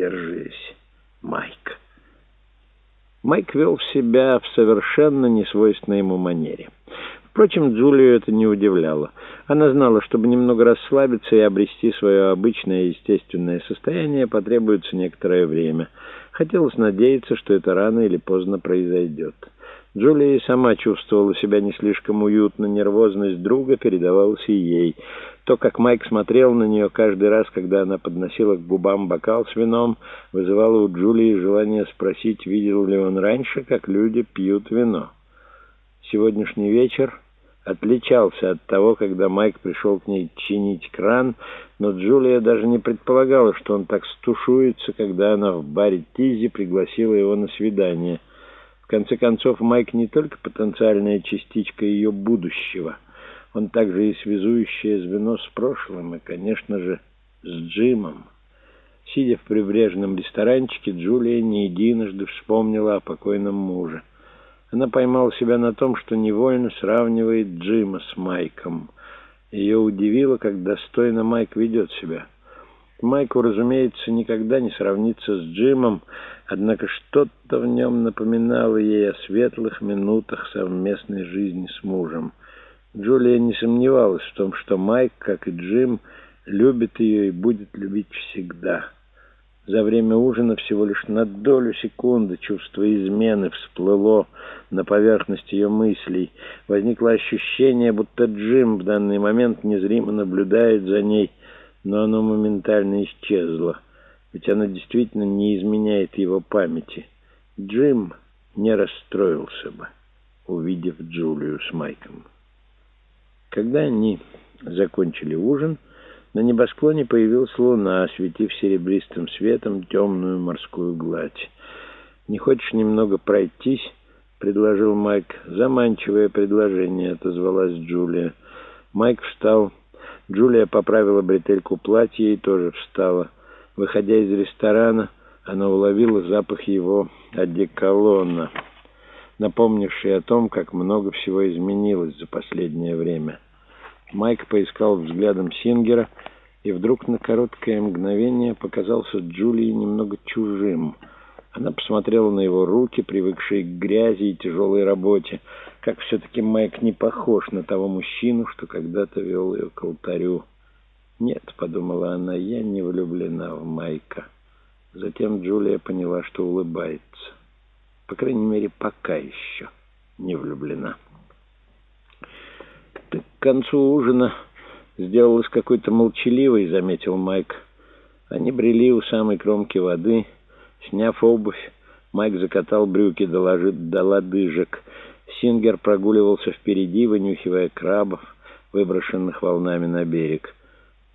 Держись, Майк. Майк вел себя в совершенно несвойственной ему манере. Впрочем, Джулию это не удивляло. Она знала, чтобы немного расслабиться и обрести свое обычное естественное состояние, потребуется некоторое время. Хотелось надеяться, что это рано или поздно произойдет. Джулия сама чувствовала себя не слишком уютно, нервозность друга передавалась и ей. То, как Майк смотрел на нее каждый раз, когда она подносила к губам бокал с вином, вызывало у Джулии желание спросить, видел ли он раньше, как люди пьют вино. Сегодняшний вечер отличался от того, когда Майк пришел к ней чинить кран, но Джулия даже не предполагала, что он так стушуется, когда она в баре Тизи пригласила его на свидание — конце концов, Майк не только потенциальная частичка ее будущего, он также и связующее звено с прошлым, и, конечно же, с Джимом. Сидя в прибрежном ресторанчике, Джулия не единожды вспомнила о покойном муже. Она поймала себя на том, что невольно сравнивает Джима с Майком. Ее удивило, как достойно Майк ведет себя. Майку, разумеется, никогда не сравнится с Джимом, однако что-то в нем напоминало ей о светлых минутах совместной жизни с мужем. Джулия не сомневалась в том, что Майк, как и Джим, любит ее и будет любить всегда. За время ужина всего лишь на долю секунды чувство измены всплыло на поверхность ее мыслей. Возникло ощущение, будто Джим в данный момент незримо наблюдает за ней, но оно моментально исчезло, ведь она действительно не изменяет его памяти. Джим не расстроился бы, увидев Джулию с Майком. Когда они закончили ужин, на небосклоне появилась луна, осветив серебристым светом темную морскую гладь. «Не хочешь немного пройтись?» — предложил Майк. «Заманчивое предложение», — отозвалась Джулия. Майк встал Джулия поправила бретельку платья и тоже встала. Выходя из ресторана, она уловила запах его одеколона, напомнивший о том, как много всего изменилось за последнее время. Майк поискал взглядом Сингера и вдруг на короткое мгновение показался Джулии немного чужим — она посмотрела на его руки, привыкшие к грязи и тяжелой работе. Как все-таки Майк не похож на того мужчину, что когда-то вел ее к алтарю. «Нет», — подумала она, — «я не влюблена в Майка». Затем Джулия поняла, что улыбается. По крайней мере, пока еще не влюблена. «Ты к концу ужина сделалась какой-то молчаливой», — заметил Майк. Они брели у самой кромки воды — Сняв обувь, Майк закатал брюки до, до лодыжек. Сингер прогуливался впереди, вынюхивая крабов, выброшенных волнами на берег.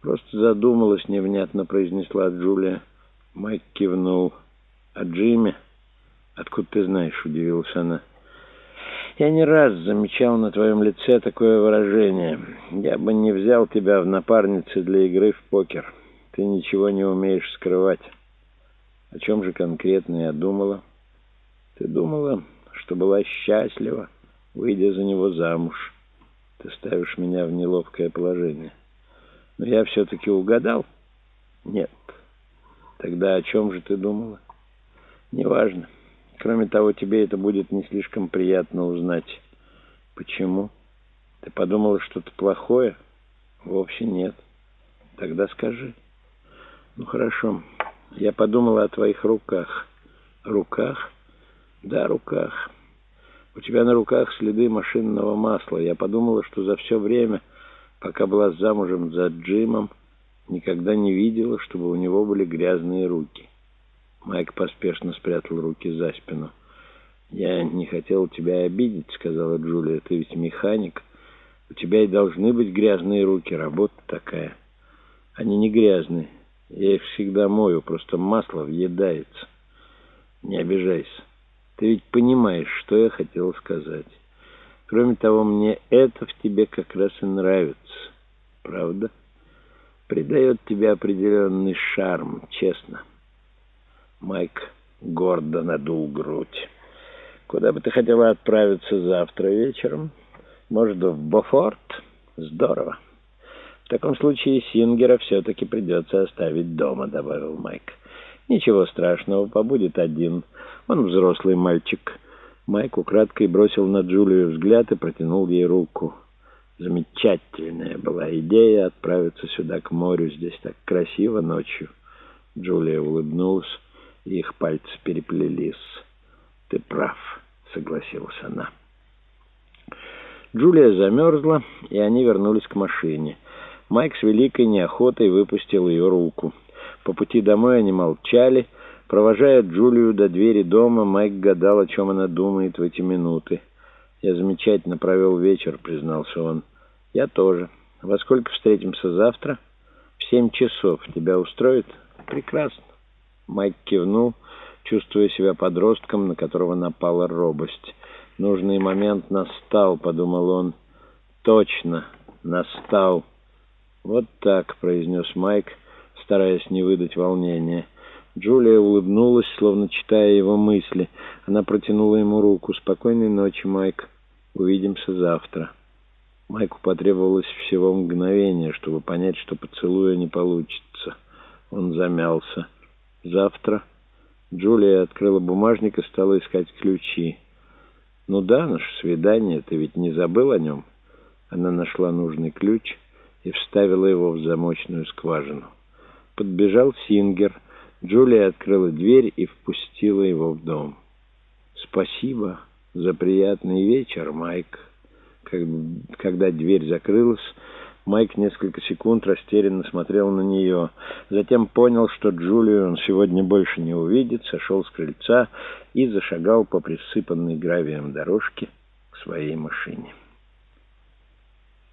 «Просто задумалась невнятно», — произнесла Джулия. Майк кивнул. «А Джимми?» «Откуда ты знаешь?» — удивилась она. «Я не раз замечал на твоем лице такое выражение. Я бы не взял тебя в напарницы для игры в покер. Ты ничего не умеешь скрывать». О чем же конкретно я думала? Ты думала, что была счастлива, выйдя за него замуж. Ты ставишь меня в неловкое положение. Но я все-таки угадал? Нет. Тогда о чем же ты думала? Неважно. Кроме того, тебе это будет не слишком приятно узнать. Почему? Ты подумала что-то плохое? Вовсе нет. Тогда скажи. Ну, хорошо. Я подумала о твоих руках. Руках? Да, руках. У тебя на руках следы машинного масла. Я подумала, что за все время, пока была замужем за Джимом, никогда не видела, чтобы у него были грязные руки. Майк поспешно спрятал руки за спину. «Я не хотел тебя обидеть», — сказала Джулия. «Ты ведь механик. У тебя и должны быть грязные руки. Работа такая». «Они не грязные. Я их всегда мою, просто масло въедается. Не обижайся. Ты ведь понимаешь, что я хотел сказать. Кроме того, мне это в тебе как раз и нравится. Правда? Придает тебе определенный шарм, честно. Майк гордо надул грудь. Куда бы ты хотела отправиться завтра вечером? Может, в Бофорт? Здорово. В таком случае Сингера все-таки придется оставить дома», — добавил Майк. «Ничего страшного, побудет один. Он взрослый мальчик». Майк украдкой бросил на Джулию взгляд и протянул ей руку. Замечательная была идея отправиться сюда, к морю. Здесь так красиво ночью. Джулия улыбнулась, и их пальцы переплелись. «Ты прав», — согласилась она. Джулия замерзла, и они вернулись к машине. Майк с великой неохотой выпустил ее руку. По пути домой они молчали. Провожая Джулию до двери дома, Майк гадал, о чем она думает в эти минуты. «Я замечательно провел вечер», — признался он. «Я тоже. Во сколько встретимся завтра?» «В семь часов. Тебя устроит?» «Прекрасно». Майк кивнул, чувствуя себя подростком, на которого напала робость. «Нужный момент настал», — подумал он. «Точно, настал». «Вот так», — произнес Майк, стараясь не выдать волнения. Джулия улыбнулась, словно читая его мысли. Она протянула ему руку. «Спокойной ночи, Майк. Увидимся завтра». Майку потребовалось всего мгновение, чтобы понять, что поцелуя не получится. Он замялся. «Завтра?» Джулия открыла бумажник и стала искать ключи. «Ну да, наше свидание, ты ведь не забыл о нем?» Она нашла нужный ключ и вставила его в замочную скважину. Подбежал Сингер. Джулия открыла дверь и впустила его в дом. «Спасибо за приятный вечер, Майк». Когда дверь закрылась, Майк несколько секунд растерянно смотрел на нее. Затем понял, что Джулию он сегодня больше не увидит, сошел с крыльца и зашагал по присыпанной гравием дорожке к своей машине.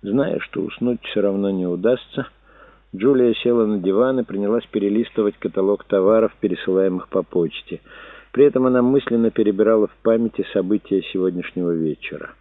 Зная, что уснуть все равно не удастся, Джулия села на диван и принялась перелистывать каталог товаров, пересылаемых по почте. При этом она мысленно перебирала в памяти события сегодняшнего вечера.